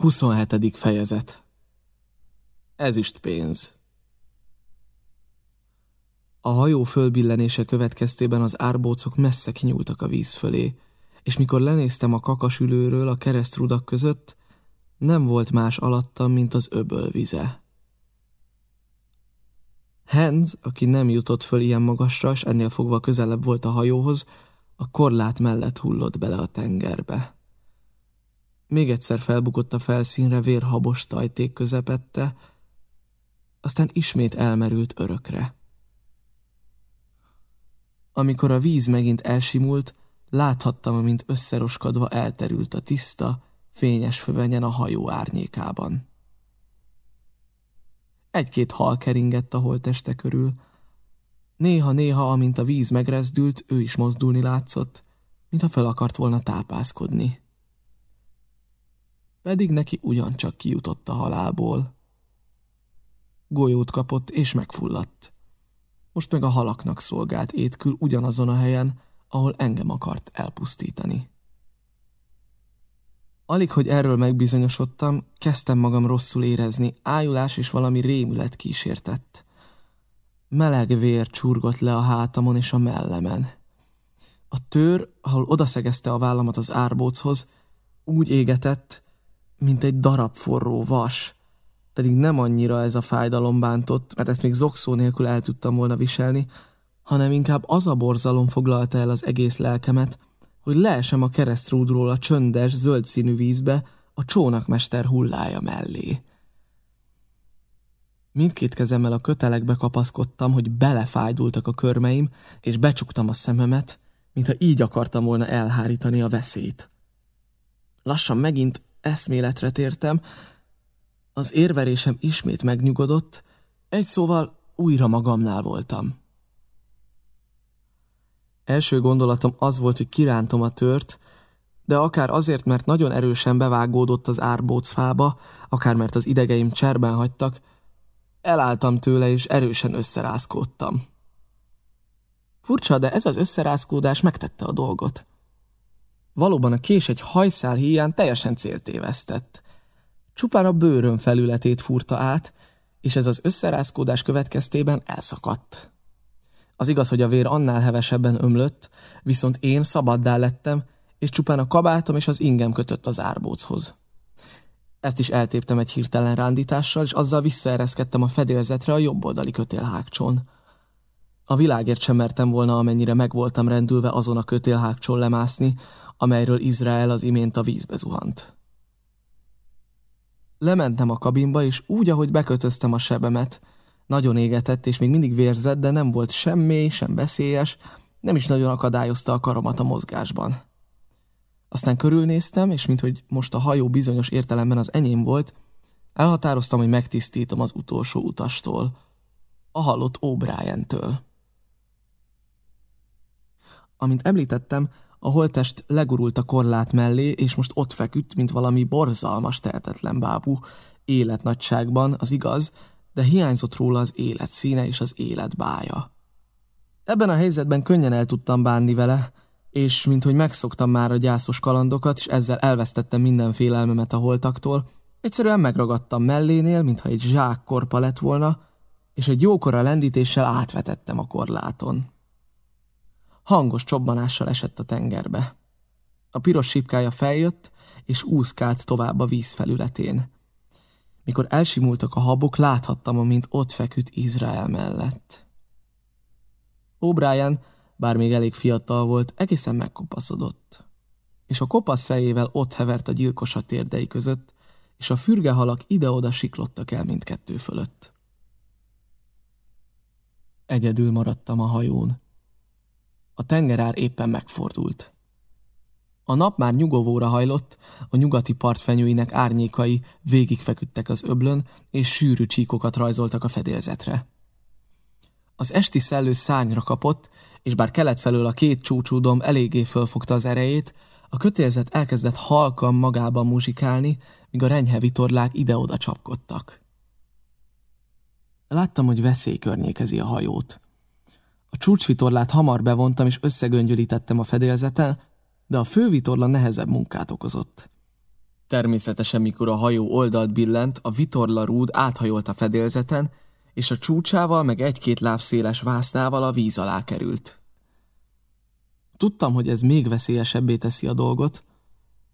27. fejezet Ezüst pénz A hajó fölbillenése következtében az árbócok messze kinyúltak a víz fölé, és mikor lenéztem a kakasülőről a keresztrudak között, nem volt más alattam, mint az öböl vize. Hans, aki nem jutott föl ilyen magasra, és ennél fogva közelebb volt a hajóhoz, a korlát mellett hullott bele a tengerbe. Még egyszer felbukott a felszínre vérhabos tajték közepette, aztán ismét elmerült örökre. Amikor a víz megint elsimult, láthattam, amint összeroskadva elterült a tiszta, fényes fövenyen a hajó árnyékában. Egy-két hal keringett a holteste körül. Néha-néha, amint a víz megrezdült, ő is mozdulni látszott, mintha fel akart volna tápászkodni pedig neki ugyancsak kijutott a halálból. Golyót kapott és megfulladt. Most meg a halaknak szolgált étkül ugyanazon a helyen, ahol engem akart elpusztítani. Alig, hogy erről megbizonyosodtam, kezdtem magam rosszul érezni, ájulás és valami rémület kísértett. Meleg vér csurgott le a hátamon és a mellemen. A tőr, ahol odaszegezte a vállamat az árbóchoz, úgy égetett, mint egy darab forró vas. Pedig nem annyira ez a fájdalom bántott, mert ezt még zokszó nélkül el tudtam volna viselni, hanem inkább az a borzalom foglalta el az egész lelkemet, hogy leesem a keresztrúdról a csöndes, zöld színű vízbe a csónakmester hullája mellé. Mindkét kezemmel a kötelekbe kapaszkodtam, hogy belefájdultak a körmeim, és becsuktam a szememet, mintha így akartam volna elhárítani a veszélyt. Lassan megint eszméletre tértem, az érverésem ismét megnyugodott, egy szóval újra magamnál voltam. Első gondolatom az volt, hogy kirántom a tört, de akár azért, mert nagyon erősen bevágódott az árbócfába, akár mert az idegeim cserben hagytak, elálltam tőle és erősen összerázkódtam. Furcsa, de ez az összerázkódás megtette a dolgot. Valóban a kés egy hajszál híján teljesen céltévesztett. Csupán a bőrön felületét furta át, és ez az összerázkódás következtében elszakadt. Az igaz, hogy a vér annál hevesebben ömlött, viszont én szabaddá lettem, és csupán a kabátom és az ingem kötött az árbóchoz. Ezt is eltéptem egy hirtelen rándítással, és azzal visszaereszkedtem a fedélzetre a jobb oldali kötélhágcsón. A világért sem mertem volna, amennyire meg voltam rendülve azon a kötélhágcsón lemászni, amelyről Izrael az imént a vízbe zuhant. Lementem a kabinba, és úgy, ahogy bekötöztem a sebemet, nagyon égetett, és még mindig vérzett, de nem volt sem mély, sem veszélyes, nem is nagyon akadályozta a karomat a mozgásban. Aztán körülnéztem, és minthogy most a hajó bizonyos értelemben az enyém volt, elhatároztam, hogy megtisztítom az utolsó utastól, a halott O'Brien-től. Amint említettem, a holtest legurult a korlát mellé, és most ott feküdt, mint valami borzalmas, tehetetlen bábú, életnagyságban, az igaz, de hiányzott róla az élet színe és az élet bája. Ebben a helyzetben könnyen el tudtam bánni vele, és minthogy megszoktam már a gyászos kalandokat, és ezzel elvesztettem minden félelmemet a holtaktól, egyszerűen megragadtam mellénél, mintha egy zsák korpa lett volna, és egy jókora lendítéssel átvetettem a korláton. Hangos csobbanással esett a tengerbe. A piros sípkája feljött, és úszkált tovább a víz felületén. Mikor elsimultak a habok, láthattam, amint ott feküdt Izrael mellett. O'Brien, bár még elég fiatal volt, egészen megkopaszodott. És a kopasz fejével ott hevert a gyilkos a térdei között, és a fürgehalak ide-oda siklottak el mindkettő fölött. Egyedül maradtam a hajón. A tengerár éppen megfordult. A nap már nyugovóra hajlott, a nyugati partfenyőinek árnyékai végigfeküdtek az öblön, és sűrű csíkokat rajzoltak a fedélzetre. Az esti szellő szányra kapott, és bár kelet felől a két csúcsúdom eléggé fölfogta az erejét, a kötélzet elkezdett halkan magában muzsikálni, míg a renyhe vitorlák ide-oda csapkodtak. Láttam, hogy veszély környékezi a hajót. A csúcsvitorlát hamar bevontam és összegöngyölítettem a fedélzeten, de a fővitorla nehezebb munkát okozott. Természetesen, mikor a hajó oldalt billent, a vitorla rúd áthajolt a fedélzeten, és a csúcsával meg egy-két lábszéles vásznával a víz alá került. Tudtam, hogy ez még veszélyesebbé teszi a dolgot,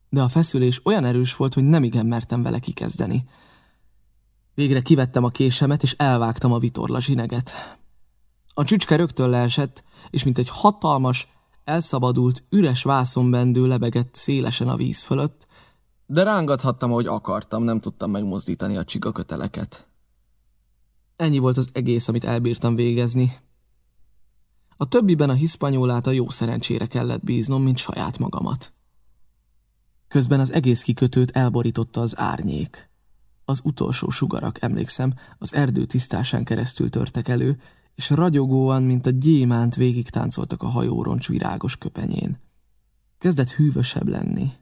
de a feszülés olyan erős volt, hogy nem igen mertem vele kikezdeni. Végre kivettem a késemet, és elvágtam a vitorla zsineget. A csücske rögtön leesett, és mint egy hatalmas, elszabadult, üres vászonbendő lebegett szélesen a víz fölött, de rángathattam, ahogy akartam, nem tudtam megmozdítani a csigaköteleket. Ennyi volt az egész, amit elbírtam végezni. A többiben a hiszpanyólát a jó szerencsére kellett bíznom, mint saját magamat. Közben az egész kikötőt elborította az árnyék. Az utolsó sugarak, emlékszem, az erdő tisztásán keresztül törtek elő, és ragyogóan, mint a gyémánt végig táncoltak a hajóroncs virágos köpenyén. Kezdett hűvösebb lenni.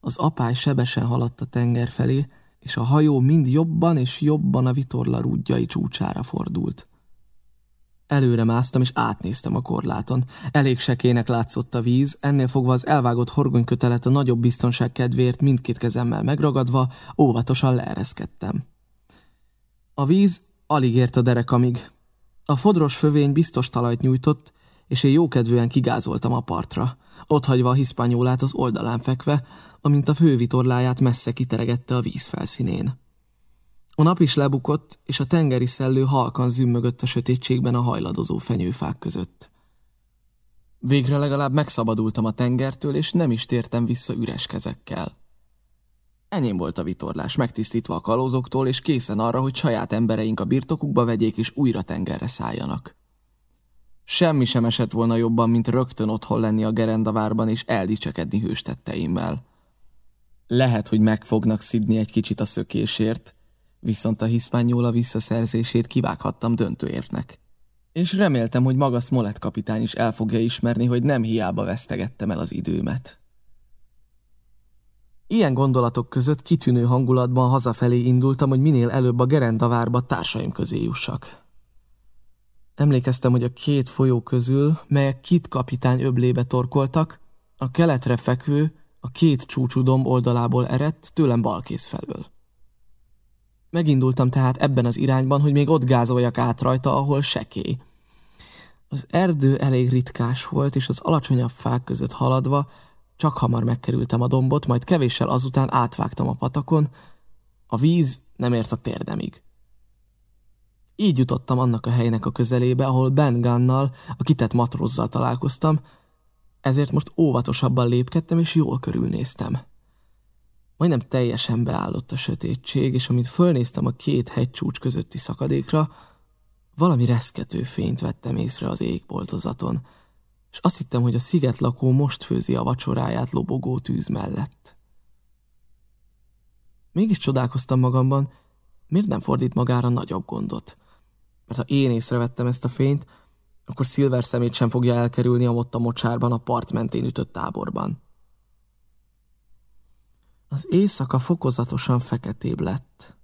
Az apály sebesen haladt a tenger felé, és a hajó mind jobban és jobban a vitorla rúdjai csúcsára fordult. Előre másztam, és átnéztem a korláton. Elég sekének látszott a víz, ennél fogva az elvágott horgonykötelet a nagyobb biztonság kedvéért mindkét kezemmel megragadva, óvatosan leereszkedtem. A víz alig ért a derekamig. A fodros fövény biztos talajt nyújtott, és én jókedvűen kigázoltam a partra, otthagyva a hiszpányólát az oldalán fekve, amint a fővitorláját messze kiteregette a víz felszínén. A nap is lebukott, és a tengeri szellő halkan zümmögött a sötétségben a hajladozó fenyőfák között. Végre legalább megszabadultam a tengertől, és nem is tértem vissza üres kezekkel. Enyém volt a vitorlás, megtisztítva a kalózoktól, és készen arra, hogy saját embereink a birtokukba vegyék, és újra tengerre szálljanak. Semmi sem esett volna jobban, mint rögtön otthon lenni a gerendavárban, és eldicsekedni hőstetteimmel. Lehet, hogy meg fognak szidni egy kicsit a szökésért, viszont a hiszpányóla visszaszerzését kivághattam döntőértnek. És reméltem, hogy maga Smollett kapitány is el fogja ismerni, hogy nem hiába vesztegettem el az időmet. Ilyen gondolatok között kitűnő hangulatban hazafelé indultam, hogy minél előbb a gerendavárba társaim közé jussak. Emlékeztem, hogy a két folyó közül, melyek Kit kapitány öblébe torkoltak, a keletre fekvő, a két csúcsú domb oldalából eredt, tőlem balkész felől. Megindultam tehát ebben az irányban, hogy még ott gázoljak át rajta, ahol sekély. Az erdő elég ritkás volt, és az alacsonyabb fák között haladva csak hamar megkerültem a dombot, majd kevéssel azután átvágtam a patakon, a víz nem ért a térdemig. Így jutottam annak a helynek a közelébe, ahol Ben Gunnal, a kitett matrózzal találkoztam, ezért most óvatosabban lépkedtem, és jól körülnéztem. Majdnem teljesen beállott a sötétség, és amint fölnéztem a két hegycsúcs közötti szakadékra, valami reszkető fényt vettem észre az égboltozaton, és azt hittem, hogy a sziget lakó most főzi a vacsoráját lobogó tűz mellett. Mégis csodálkoztam magamban, miért nem fordít magára nagyobb gondot. Mert ha én észrevettem ezt a fényt, akkor Silver szemét sem fogja elkerülni a a mocsárban a part mentén ütött táborban. Az éjszaka fokozatosan feketébb lett.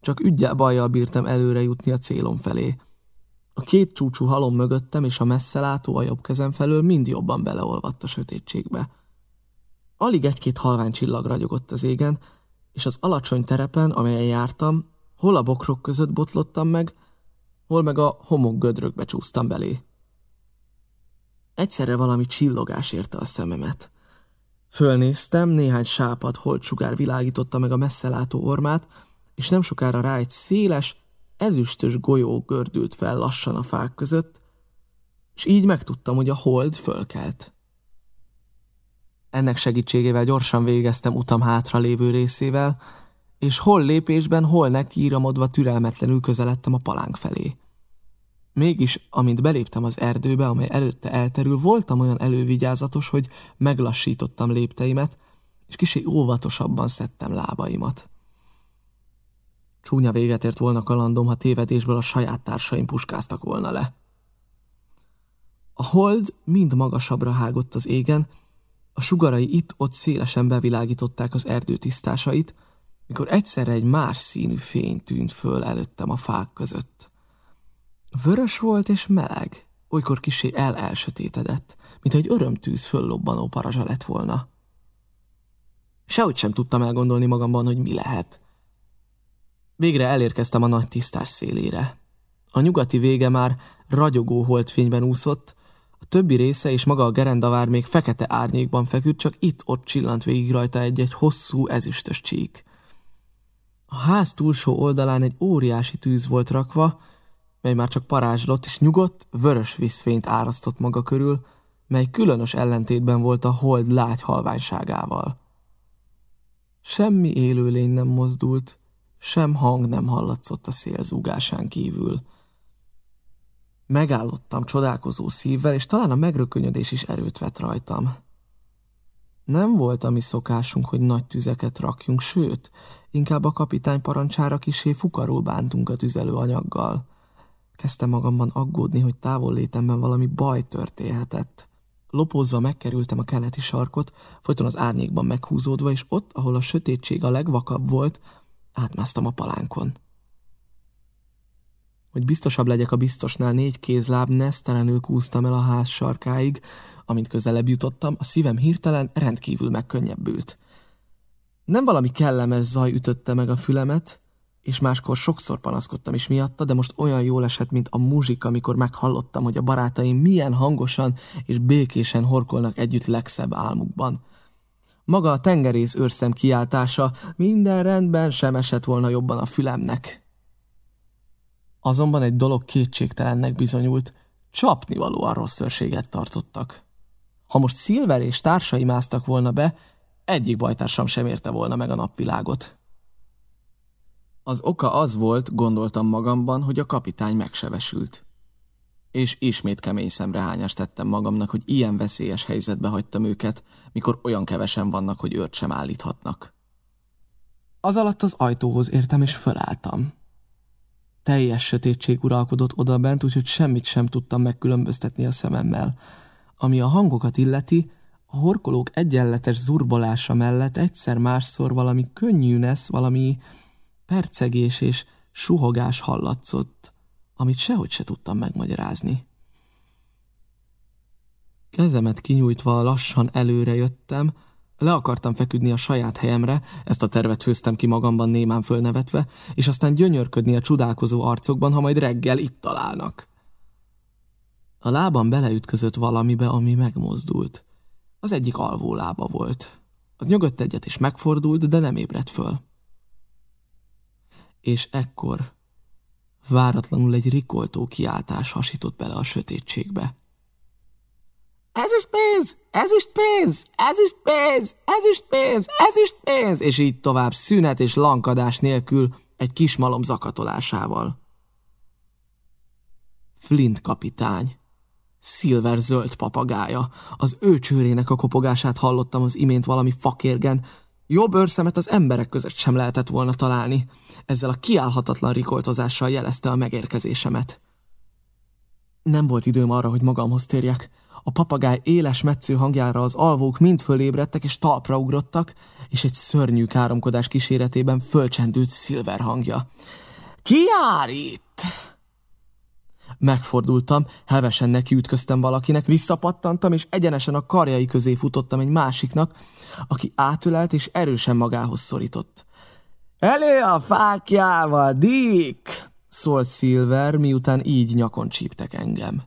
Csak ügyel bajjal bírtam előre jutni a célom felé. A két csúcsú halom mögöttem és a messzelátó a jobb kezem felől mind jobban beleolvadt a sötétségbe. Alig egy-két halvány csillag ragyogott az égen, és az alacsony terepen, amelyen jártam, hol a bokrok között botlottam meg, hol meg a homok gödrökbe csúsztam belé. Egyszerre valami csillogás érte a szememet. Fölnéztem, néhány sápad holtsugár világította meg a messzelátó ormát, és nem sokára rá egy széles, ezüstös golyó gördült fel lassan a fák között, és így megtudtam, hogy a hold fölkelt. Ennek segítségével gyorsan végeztem utam hátra lévő részével, és hol lépésben, hol nekiíramodva türelmetlenül közeledtem a palánk felé. Mégis, amint beléptem az erdőbe, amely előtte elterül, voltam olyan elővigyázatos, hogy meglassítottam lépteimet, és kicsi óvatosabban szedtem lábaimat. Csúnya véget ért volna kalandom, ha tévedésből a saját társaim puskáztak volna le. A hold mind magasabbra hágott az égen, a sugarai itt-ott szélesen bevilágították az erdő tisztásait, mikor egyszerre egy más színű fény tűnt föl előttem a fák között. Vörös volt és meleg, olykor kisé el-elsötétedett, mint egy örömtűz föllobbanó parazsa lett volna. Sehogy sem tudtam elgondolni magamban, hogy mi lehet. Végre elérkeztem a nagy tisztás szélére. A nyugati vége már ragyogó holdfényben úszott, a többi része és maga a gerendavár még fekete árnyékban feküdt, csak itt-ott csillant végig rajta egy-egy hosszú ezüstös csík. A ház túlsó oldalán egy óriási tűz volt rakva, mely már csak parázslott, és nyugodt, vörös vízfényt árasztott maga körül, mely különös ellentétben volt a hold lágy halványságával. Semmi élőlény nem mozdult, sem hang nem hallatszott a szél zúgásán kívül. Megállottam csodálkozó szívvel, és talán a megrökönyödés is erőt vett rajtam. Nem volt a mi szokásunk, hogy nagy tüzeket rakjunk, sőt, inkább a kapitány parancsára kisé fukarul bántunk a tüzelőanyaggal. Kezdtem magamban aggódni, hogy távol létemben valami baj történhetett. Lopózva megkerültem a keleti sarkot, folyton az árnyékban meghúzódva, és ott, ahol a sötétség a legvakabb volt, átmásztam a palánkon. Hogy biztosabb legyek a biztosnál, négy kézláb nesztelenül kúztam el a ház sarkáig, amint közelebb jutottam, a szívem hirtelen rendkívül megkönnyebbült. Nem valami kellemes zaj ütötte meg a fülemet, és máskor sokszor panaszkodtam is miatta, de most olyan jól esett, mint a muzsik, amikor meghallottam, hogy a barátaim milyen hangosan és békésen horkolnak együtt legszebb álmukban. Maga a tengerész őrszem kiáltása minden rendben sem esett volna jobban a fülemnek. Azonban egy dolog kétségtelennek bizonyult, csapnivalóan rossz szörséget tartottak. Ha most Silver és társai másztak volna be, egyik bajtársam sem érte volna meg a napvilágot. Az oka az volt, gondoltam magamban, hogy a kapitány megsebesült. És ismét kemény szemrehányást tettem magamnak, hogy ilyen veszélyes helyzetbe hagytam őket, mikor olyan kevesen vannak, hogy őrt sem állíthatnak. Az alatt az ajtóhoz értem, és fölálltam. Teljes sötétség uralkodott oda bent, úgyhogy semmit sem tudtam megkülönböztetni a szememmel. Ami a hangokat illeti, a horkolók egyenletes zurbolása mellett egyszer másszor valami könnyűnesz, valami percegés és suhogás hallatszott, amit sehogy se tudtam megmagyarázni. Kezemet kinyújtva lassan előre jöttem, le akartam feküdni a saját helyemre, ezt a tervet főztem ki magamban némán fölnevetve, és aztán gyönyörködni a csodálkozó arcokban, ha majd reggel itt találnak. A lábam beleütközött valamibe, ami megmozdult. Az egyik alvó lába volt. Az nyugodt egyet és megfordult, de nem ébredt föl és ekkor váratlanul egy rikoltó kiáltás hasított bele a sötétségbe. Ez is pénz! Ez is pénz! Ez is pénz! Ez is pénz! Ez is pénz! És így tovább szünet és lankadás nélkül egy kis malom zakatolásával. Flint kapitány. Szilver zöld papagája. Az ő csőrének a kopogását hallottam az imént valami fakérgen, Jobb őrszemet az emberek között sem lehetett volna találni. Ezzel a kiállhatatlan rikoltozással jelezte a megérkezésemet. Nem volt időm arra, hogy magamhoz térjek. A papagáj éles metsző hangjára az alvók mind fölébredtek és talpra ugrottak, és egy szörnyű káromkodás kíséretében fölcsendült szilver hangja. Ki jár itt? Megfordultam, hevesen nekiütköztem valakinek, visszapattantam, és egyenesen a karjai közé futottam egy másiknak, aki átölelt és erősen magához szorított. Elő a fákjával, Dick! szólt Silver, miután így nyakon csíptek engem.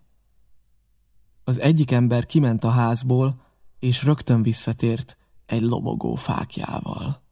Az egyik ember kiment a házból, és rögtön visszatért egy lobogó fákjával.